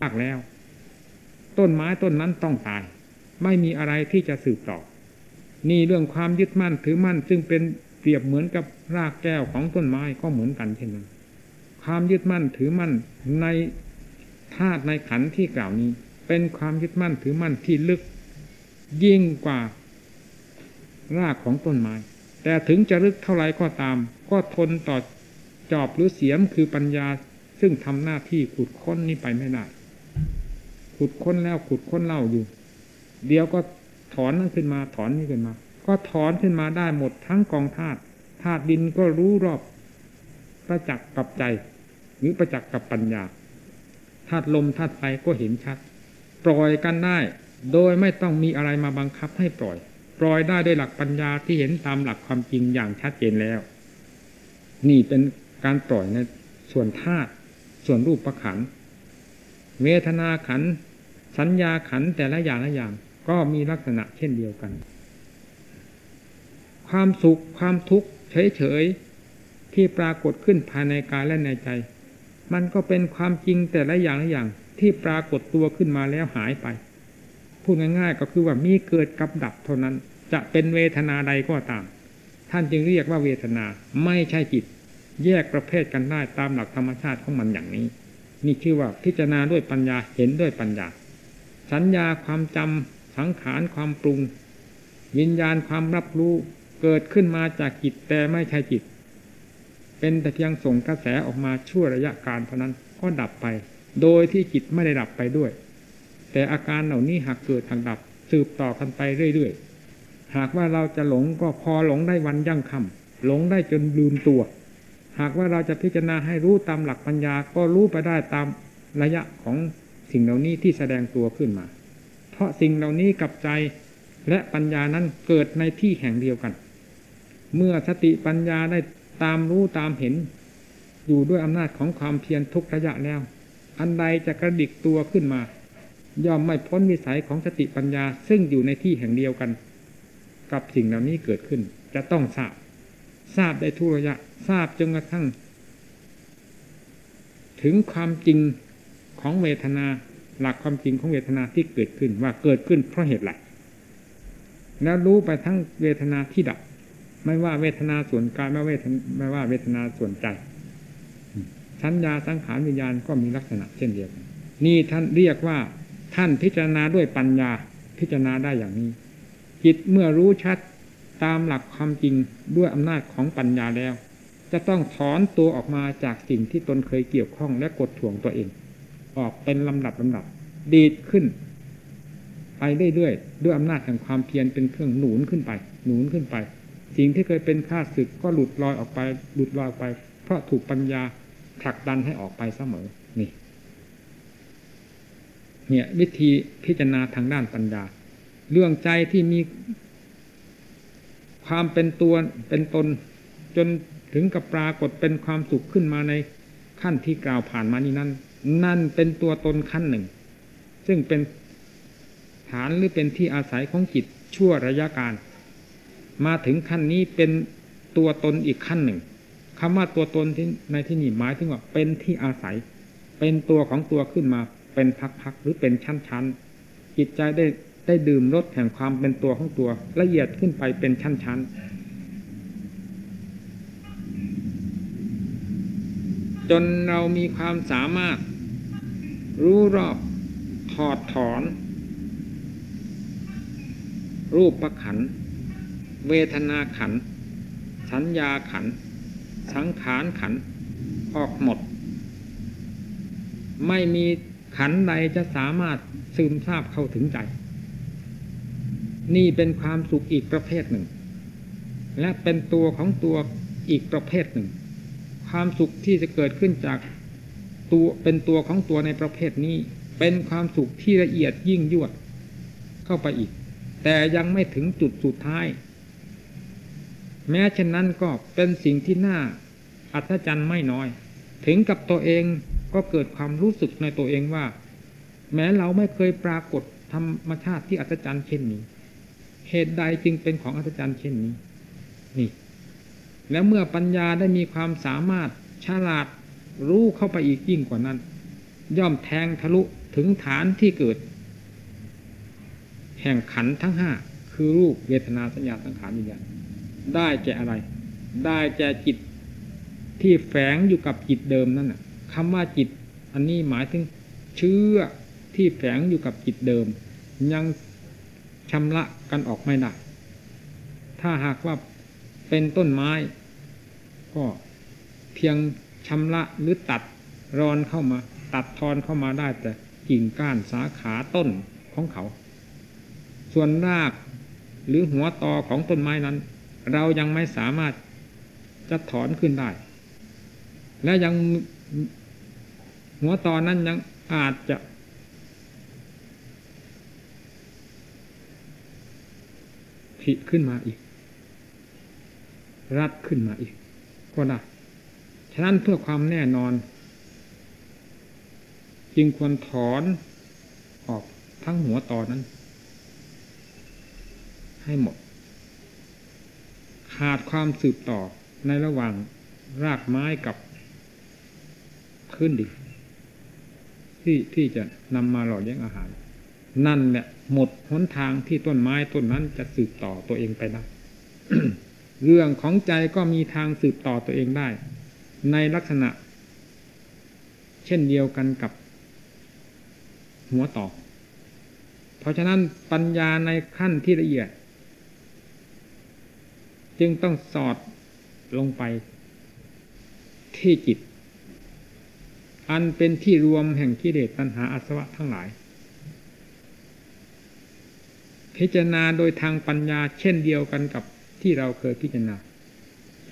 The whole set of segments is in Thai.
มากแล้ว ต้นไม้ต้นนั้นต้องตาย ไม่มีอะไรที่จะสืบต่อ นี่เรื่องความยึดมั่นถือมั่น ซึ่งเป็นเปรียบเหมือนกับรากแก้วของต้นไม้ก็เหมือนกันเช่นนั้น ความยึดมั่นถือมั่นในธาตุในขันธ์ที่กล่าวนี้ เป็นความยึดมั่นถือมั่นที่ลึก ยิ่งกว่ารากของต้นไม้ แต่ถึงจะลึกเท่าไรก็ตาม ก็ทนต่อจอบหรือเสียมคือปัญญา ซึ่งทำหน้าที่ขุดค้นนี้ไปไม่ได้ ขุดค้นแล้วขุดค้นเล่าอยู่ เดี๋ยวก็ถอนนั่นขึ้นมาถอนนี่ขึ้นมา ก็ถอนขึ้นมาได้หมดทั้งกองธาตุธาตุดินก็รู้รอบประจักษ์กับใจ หรือประจักษ์กับปัญญาธาตุลมธาตุไฟก็เห็นชัด ปล่อยกันได้ โดยไม่ต้องมีอะไรมาบังคับให้ปล่อย ปล่อยได้ด้วยหลักปัญญาที่เห็นตามหลักความจริงอย่างชัดเจนแล้ว นี่เป็นการปล่อยในส่วนธาตุส่วนรูปประขันเวทนาขัน สัญญาขันแต่ละอย่างละอย่าง ก็มีลักษณะเช่นเดียวกัน ความสุขความทุกข์เฉยๆที่ปรากฏขึ้นภายในกายและในใจ มันก็เป็นความจริงแต่ละอย่างละอย่าง ที่ปรากฏตัวขึ้นมาแล้วหายไป พูดง่ายๆก็คือว่ามีเกิดกับดับเท่านั้น จะเป็นเวทนาใดก็ตาม ท่านจึงเรียกว่าเวทนาไม่ใช่จิต แยกประเภทกันได้ตามหลักธรรมชาติของมันอย่างนี้ นี่ชื่อว่าพิจารณาด้วยปัญญาเห็นด้วยปัญญา สัญญาความจำสังขารความปรุง วิญญาณความรับรู้เกิดขึ้นมาจากจิตแต่ไม่ใช่จิต เป็นแต่เพียงส่งกระแสออกมาชั่วระยะการเท่านั้นก็ดับไป โดยที่จิตไม่ได้ดับไปด้วย แต่อาการเหล่านี้หากเกิดทางดับสืบต่อกันไปเรื่อยๆ หากว่าเราจะหลงก็พอหลงได้วันยั่งคำหลงได้จนลืมตัว หากว่าเราจะพิจารณาให้รู้ตามหลักปัญญาก็รู้ไปได้ตามระยะของ สิ่งเหล่านี้ที่แสดงตัวขึ้นมา เพราะสิ่งเหล่านี้กับใจและปัญญานั้นเกิดในที่แห่งเดียวกัน เมื่อสติปัญญาได้ตามรู้ตามเห็น อยู่ด้วยอำนาจของความเพียรทุกระยะแล้ว อันใดจะกระดิกตัวขึ้นมา ย่อมไม่พ้นวิสัยของสติปัญญาซึ่งอยู่ในที่แห่งเดียวกัน กับสิ่งเหล่านี้เกิดขึ้น จะต้องทราบ ทราบได้ทุกระยะ ทราบจนกระทั่ง ถึงความจริงของเวทนา หลักความจริงของเวทนาที่เกิดขึ้นว่าเกิดขึ้นเพราะเหตุไรแล้วรู้ไปทั้งเวทนาที่ดับ ไม่ว่าเวทนาส่วนกายไม่เวทไม่ว่าเวทนาส่วนใจสัญญาสังขารวิญญาณก็มีลักษณะเช่นเดียวกันนี่ท่านเรียกว่าท่านพิจารณาด้วยปัญญาพิจารณาได้อย่างนี้ จิตเมื่อรู้ชัดตามหลักความจริงด้วยอำนาจของปัญญาแล้ว จะต้องถอนตัวออกมาจากสิ่งที่ตนเคยเกี่ยวข้องและกดถ่วงตัวเอง ออกเป็นลำดับลำดับ ดีดขึ้น ไปเรื่อยๆด้วยอำนาจแห่งความเพียรเป็นเครื่องหนุนขึ้นไป หนุนขึ้นไป สิ่งที่เคยเป็นข้าศึกก็หลุดลอยออกไป หลุดลอยออไป เพราะถูกปัญญาผลักดันให้ออกไปเสมอนี่ เนี่ยวิธีพิจารณาทางด้านปัญญา เรื่องใจที่มีความเป็นตัวเป็นตน จนถึงกับปรากฏเป็นความสุขขึ้นมาในขั้นที่กล่าวผ่านมานี้นั้น นั่นเป็นตัวตนขั้นหนึ่ง ซึ่งเป็นฐานหรือเป็นที่อาศัยของจิตชั่วระยะการ มาถึงขั้นนี้เป็นตัวตนอีกขั้นหนึ่งคำว่าตัวตนที่ในที่นี้หมายถึงว่าเป็นที่อาศัย เป็นตัวของตัวขึ้นมาเป็นพักๆหรือเป็นชั้นๆจิตใจได้ได้ดื่มรสแห่งความเป็นตัวของตัวละเอียดขึ้นไปเป็นชั้นๆจนเรามีความสามารถ รู้รอบถอดถอน รูปประขัน เวทนาขัน สัญญาขัน สังขารขัน ออกหมด ไม่มีขันใดจะสามารถซึมซาบเข้าถึงใจ นี่เป็นความสุขอีกประเภทหนึ่ง และเป็นตัวของตัวอีกประเภทหนึ่ง ความสุขที่จะเกิดขึ้นจาก ตัวเป็นตัวของตัวในประเภทนี้ เป็นความสุขที่ละเอียดยิ่งยวดเข้าไปอีก แต่ยังไม่ถึงจุดสุดท้าย แม้เช่นนั้นก็เป็นสิ่งที่น่าอัศจรรย์ไม่น้อย ถึงกับตัวเองก็เกิดความรู้สึกในตัวเองว่า แม้เราไม่เคยปรากฏธรรมชาติที่อัศจรรย์เช่นนี้ เหตุใดจึงเป็นของอัศจรรย์เช่นนี้ นี่ แล้วเมื่อปัญญาได้มีความสามารถฉลาด รู้เข้าไปอีกยิ่งกว่านั้น ย่อมแทงทะลุถึงฐานที่เกิด แห่งขันทั้งห้าคือรูปเวทนาสัญญาสังขารวิญญาณได้แก่อะไร ได้แก่จิตที่แฝงอยู่กับจิตเดิมนั่นน่ะคำว่าจิต อันนี้หมายถึงเชื่อที่แฝงอยู่กับจิตเดิม ยังชำระกันออกไม่ได้ ถ้าหากว่าเป็นต้นไม้ ก็เพียง ชำระหรือตัดรอนเข้ามา ตัดทอนเข้ามาได้แต่กิ่งก้านสาขาต้นของเขา ส่วนรากหรือหัวตอของต้นไม้นั้น เรายังไม่สามารถจะถอนขึ้นได้ และยังหัวตอนนั้นยังอาจจะ ผิขึ้นมาอีก รัดขึ้นมาอีกก็ได้ ฉะนั้นเพื่อความแน่นอน จึงควรถอนออกทั้งหัวตอนนั้น ให้หมด ขาดความสืบต่อในระหว่างรากไม้กับพื้นดินที่ที่จะนำมาหล่อเลี้ยงอาหาร นั่นแหละหมดหนทางที่ต้นไม้ต้นนั้นจะสืบต่อตัวเองไปได้เรื่องของใจก็มีทางสืบต่อตัวเองได้ ในลักษณะ เช่นเดียวกันกับหัวต่อ เพราะฉะนั้นปัญญาในขั้นที่ละเอียด จึงต้องสอดลงไปที่จิต อันเป็นที่รวมแห่งกิเลสตัณหาอาสวะทั้งหลาย พิจารณาโดยทางปัญญาเช่นเดียวกันกับที่เราเคยพิจารณา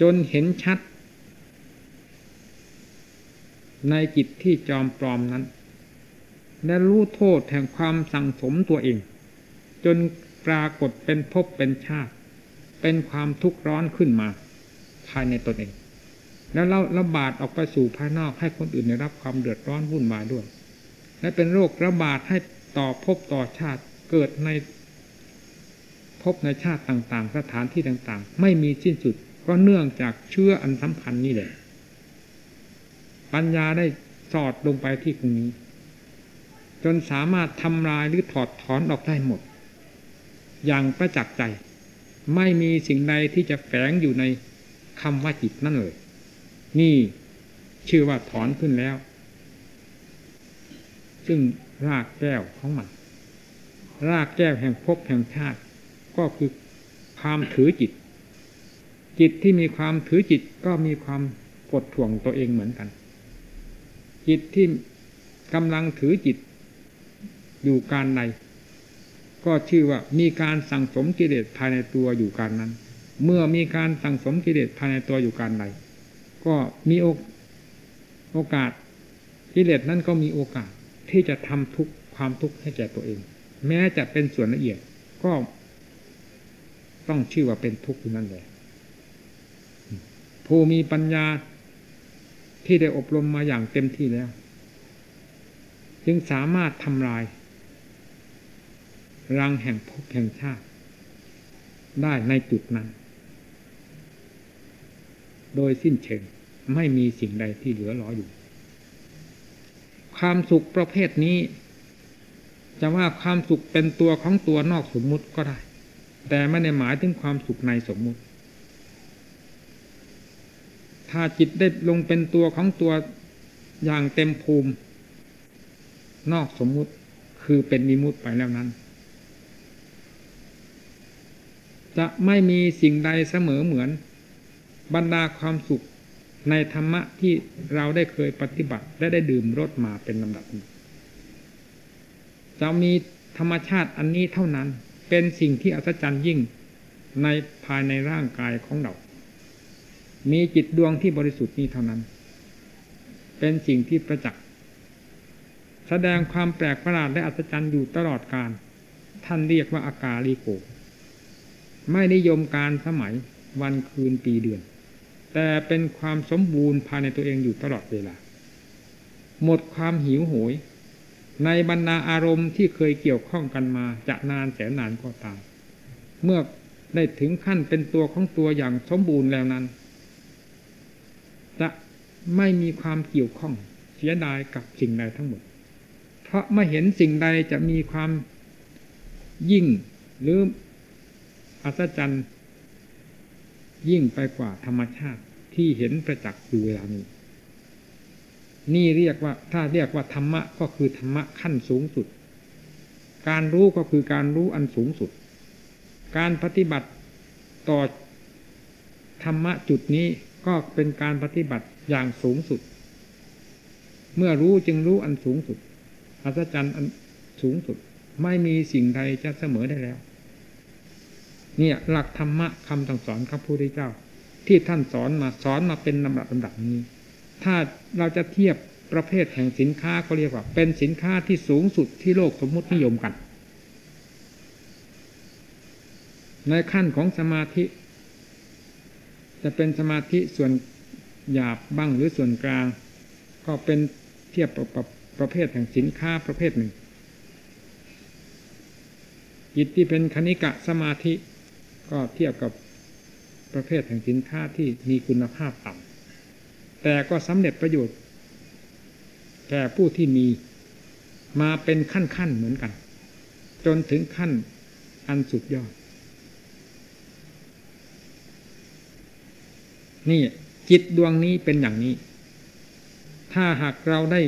จนเห็นชัด ในจิตที่จอมปลอมนั้น และรู้โทษแห่งความสั่งสมตัวเอง จนปรากฏเป็นภพเป็นชาติ เป็นความทุกข์ร้อนขึ้นมา ภายในตนเอง แล้วเราระบาดออกไปสู่ภายนอกให้คนอื่นได้รับความเดือดร้อนวุ่นวายด้วย และเป็นโรคระบาดให้ต่อภพต่อชาติเกิดในภพในชาติต่างๆ สถานที่ต่างๆ ไม่มีสิ้นสุด ก็เนื่องจากเชื่ออันสำคัญนี่แหละ ปัญญาได้สอดลงไปที่ตรงนี้ จนสามารถทำลายหรือถอดถอนออกได้หมด อย่างประจักษ์ใจ ไม่มีสิ่งใดที่จะแฝงอยู่ในคำว่าจิตนั่นเลย นี่ชื่อว่าถอนขึ้นแล้ว ซึ่งรากแก้วของมัน รากแก้วแห่งภพแห่งชาติ ก็คือความถือจิต จิตที่มีความถือจิตก็มีความกดถ่วงตัวเองเหมือนกัน จิตที่กำลังถือจิตอยู่การใดก็ชื่อว่ามีการสั่งสมกิเลสภายในตัวอยู่การนั้น เมื่อมีการสั่งสมกิเลสภายในตัวอยู่การใดก็มีโอกาสกิเลสนั้นก็มีโอกาสที่จะทำทุกความทุกข์ให้แก่ตัวเอง แม้จะเป็นส่วนละเอียดก็ ต้องชื่อว่าเป็นทุกข์นั่นแหละผู้มีปัญญา ที่ได้อบรมมาอย่างเต็มที่แล้ว จึงสามารถทำลาย รังแห่งภพแห่งชาติ ได้ในจุดนั้น โดยสิ้นเชิงไม่มีสิ่งใดที่เหลือหลออยู่ ความสุขประเภทนี้ จะว่าความสุขเป็นตัวของตัวนอกสมมุติก็ได้ แต่ไม่ได้หมายถึงความสุขในสมมุติ ถ้าจิตได้ลงเป็นตัวของตัวอย่างเต็มภูมิ นอกสมมุติคือเป็นมิมุติไปแล้วนั้น จะไม่มีสิ่งใดเสมอเหมือน บรรดาความสุขในธรรมะที่เราได้เคยปฏิบัติและได้ดื่มรสมาเป็นลำดับจะมีธรรมชาติอันนี้เท่านั้น เป็นสิ่งที่อัศจรรย์ยิ่งในภายในร่างกายของเรา มีจิตดวงที่บริสุทธิ์นี้เท่านั้น เป็นสิ่งที่ประจักษ์แสดงความแปลกประหลาดและอัศจรรย์อยู่ตลอดการ ท่านเรียกว่าอากาลิโก ไม่นิยมการสมัยวันคืนปีเดือน แต่เป็นความสมบูรณ์ภายในตัวเองอยู่ตลอดเวลา หมดความหิวโหย ในบรรดาอารมณ์ที่เคยเกี่ยวข้องกันมาจะนานแสนนานก็ตาม เมื่อได้ถึงขั้นเป็นตัวของตัวอย่างสมบูรณ์แล้วนั้น จะไม่มีความเกี่ยวข้องเสียดายกับสิ่งใดทั้งหมด เพราะไม่เห็นสิ่งใดจะมีความยิ่งหรืออัศจรรย์ยิ่งไปกว่าธรรมชาติที่เห็นประจักษ์อยู่เวลานี้ นี่เรียกว่าถ้าเรียกว่าธรรมะก็คือธรรมะขั้นสูงสุด การรู้ก็คือการรู้อันสูงสุด การปฏิบัติต่อธรรมะจุดนี้ ก็เป็นการปฏิบัติอย่างสูงสุด เมื่อรู้จึงรู้อันสูงสุดอัศจรรย์อันสูงสุด ไม่มีสิ่งใดจะเสมอได้แล้ว เนี่ย หลักธรรมะคำสั่งสอนของพระพุทธเจ้า ที่ท่านสอนมาสอนมาเป็นลำดับลำดับนี้ ถ้าเราจะเทียบประเภทแห่งสินค้าก็เรียกว่า เป็นสินค้าที่สูงสุดที่โลกสมมุตินิยมกัน ในขั้นของสมาธิ จะเป็นสมาธิส่วนหยาบบ้างหรือส่วนกลาง ก็เป็นเทียบกับประเภทแห่งสินค้าประเภทหนึ่งจิตที่เป็นคณิกะสมาธิ ก็เทียบกับประเภทแห่งสินค้าที่มีคุณภาพต่ำแต่ก็สำเร็จประโยชน์แก่ผู้ที่มีมาเป็นขั้นๆเหมือนกัน จนถึงขั้นอันสุดยอด นี่จิตดวงนี้เป็นอย่างนี้ ถ้าหากเราได้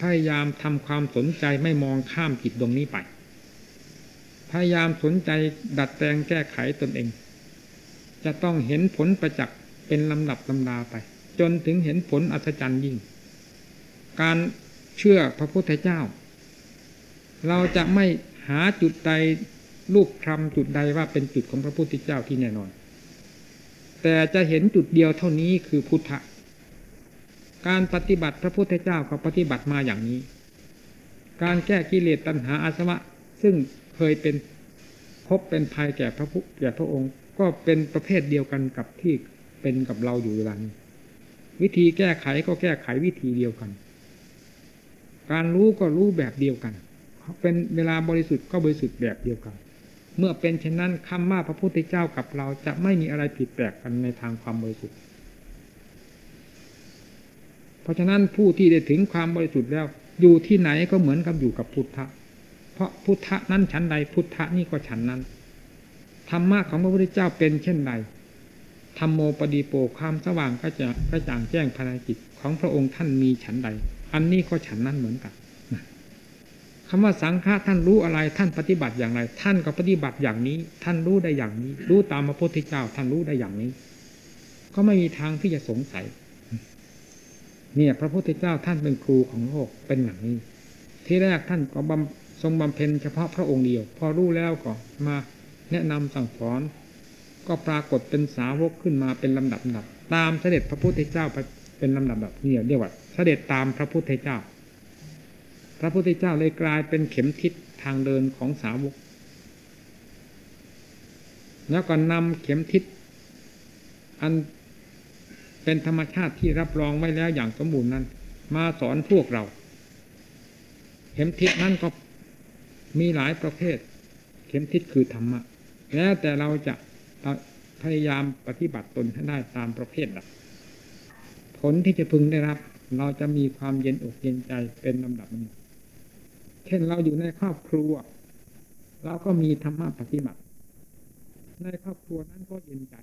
พยายามทำความสนใจไม่มองข้ามจิตดวงนี้ไป พยายามสนใจดัดแปลงแก้ไขตนเอง จะต้องเห็นผลประจักษ์เป็นลำดับลำดาไป จนถึงเห็นผลอัศจรรย์ยิ่ง การเชื่อพระพุทธเจ้า เราจะไม่หาจุดใดรูปคำจุดใดว่าเป็นจุดของพระพุทธเจ้าที่แน่นอน แต่จะเห็นจุดเดียวเท่านี้คือพุทธะ การปฏิบัติพระพุทธเจ้าก็ปฏิบัติมาอย่างนี้ การแก้กิเลสตัณหาอาสวะ ซึ่งเคยเป็นพบเป็นภัยแก่พระพุทธแก่พระองค์ ก็เป็นประเภทเดียวกันกับที่เป็นกับเราอยู่เวลานี้วิธีแก้ไขก็แก้ไขวิธีเดียวกัน การรู้ก็รู้แบบเดียวกัน เป็นเวลาบริสุทธิ์ก็บริสุทธิ์แบบเดียวกัน เมื่อเป็นเช่นนั้นคำว่าพระพุทธเจ้ากับเราจะไม่มีอะไรผิดแปลกกันในทางความบริสุทธิ์ เพราะฉะนั้นผู้ที่ได้ถึงความบริสุทธิ์แล้ว อยู่ที่ไหนก็เหมือนกับอยู่กับพุทธะ เพราะพุทธะนั้นชั้นใดพุทธะนี่ก็ชั้นนั้นธรรมะของพระพุทธเจ้าเป็นเช่นใดธรรมโมปดีโปความสว่างก็จะกระจ่างแจ้งภายในจิตของพระองค์ท่านมีฉันใด อันนี้ก็ฉันนั้นเหมือนกัน คำว่าสังฆะท่านรู้อะไร ท่านปฏิบัติอย่างไร ท่านก็ปฏิบัติอย่างนี้ ท่านรู้ได้อย่างนี้ รู้ตามพระพุทธเจ้า ท่านรู้ได้อย่างนี้ ก็ไม่มีทางที่จะสงสัย เนี่ย พระพุทธเจ้าท่านเป็นครูของโลกเป็นอย่างนี้ ที่แรกท่านก็บำทรงบำเพ็ญเฉพาะพระองค์เดียว พอรู้แล้วก็มาแนะนำสั่งสอน ก็ปรากฏเป็นสาวกขึ้นมาเป็นลำดับดับตามเสด็จพระพุทธเจ้าไปเป็นลำดับแบบนี้เรียกว่าเสด็จตามพระพุทธเจ้า ระพุทธเจ้าเลยกลายเป็นเข็มทิศทางเดินของสาวก แล้วก็นำเข็มทิศอันเป็นธรรมชาติที่รับรองไว้แล้วอย่างสมบูรณ์นั้น มาสอนพวกเรา เข็มทิศนั่นก็มีหลายประเภท เข็มทิศคือธรรมะ แล้วแต่เราจะพยายามปฏิบัติตนให้ได้ตามประเภทใดผลที่จะพึงได้รับ เราจะมีความเย็นอกเย็นใจเป็นลำดับหนั้น เช่นเราอยู่ในครอบครัว เราก็มีธรรมะปฏิบัติ ในครอบครัวนั้นก็เย็นใจ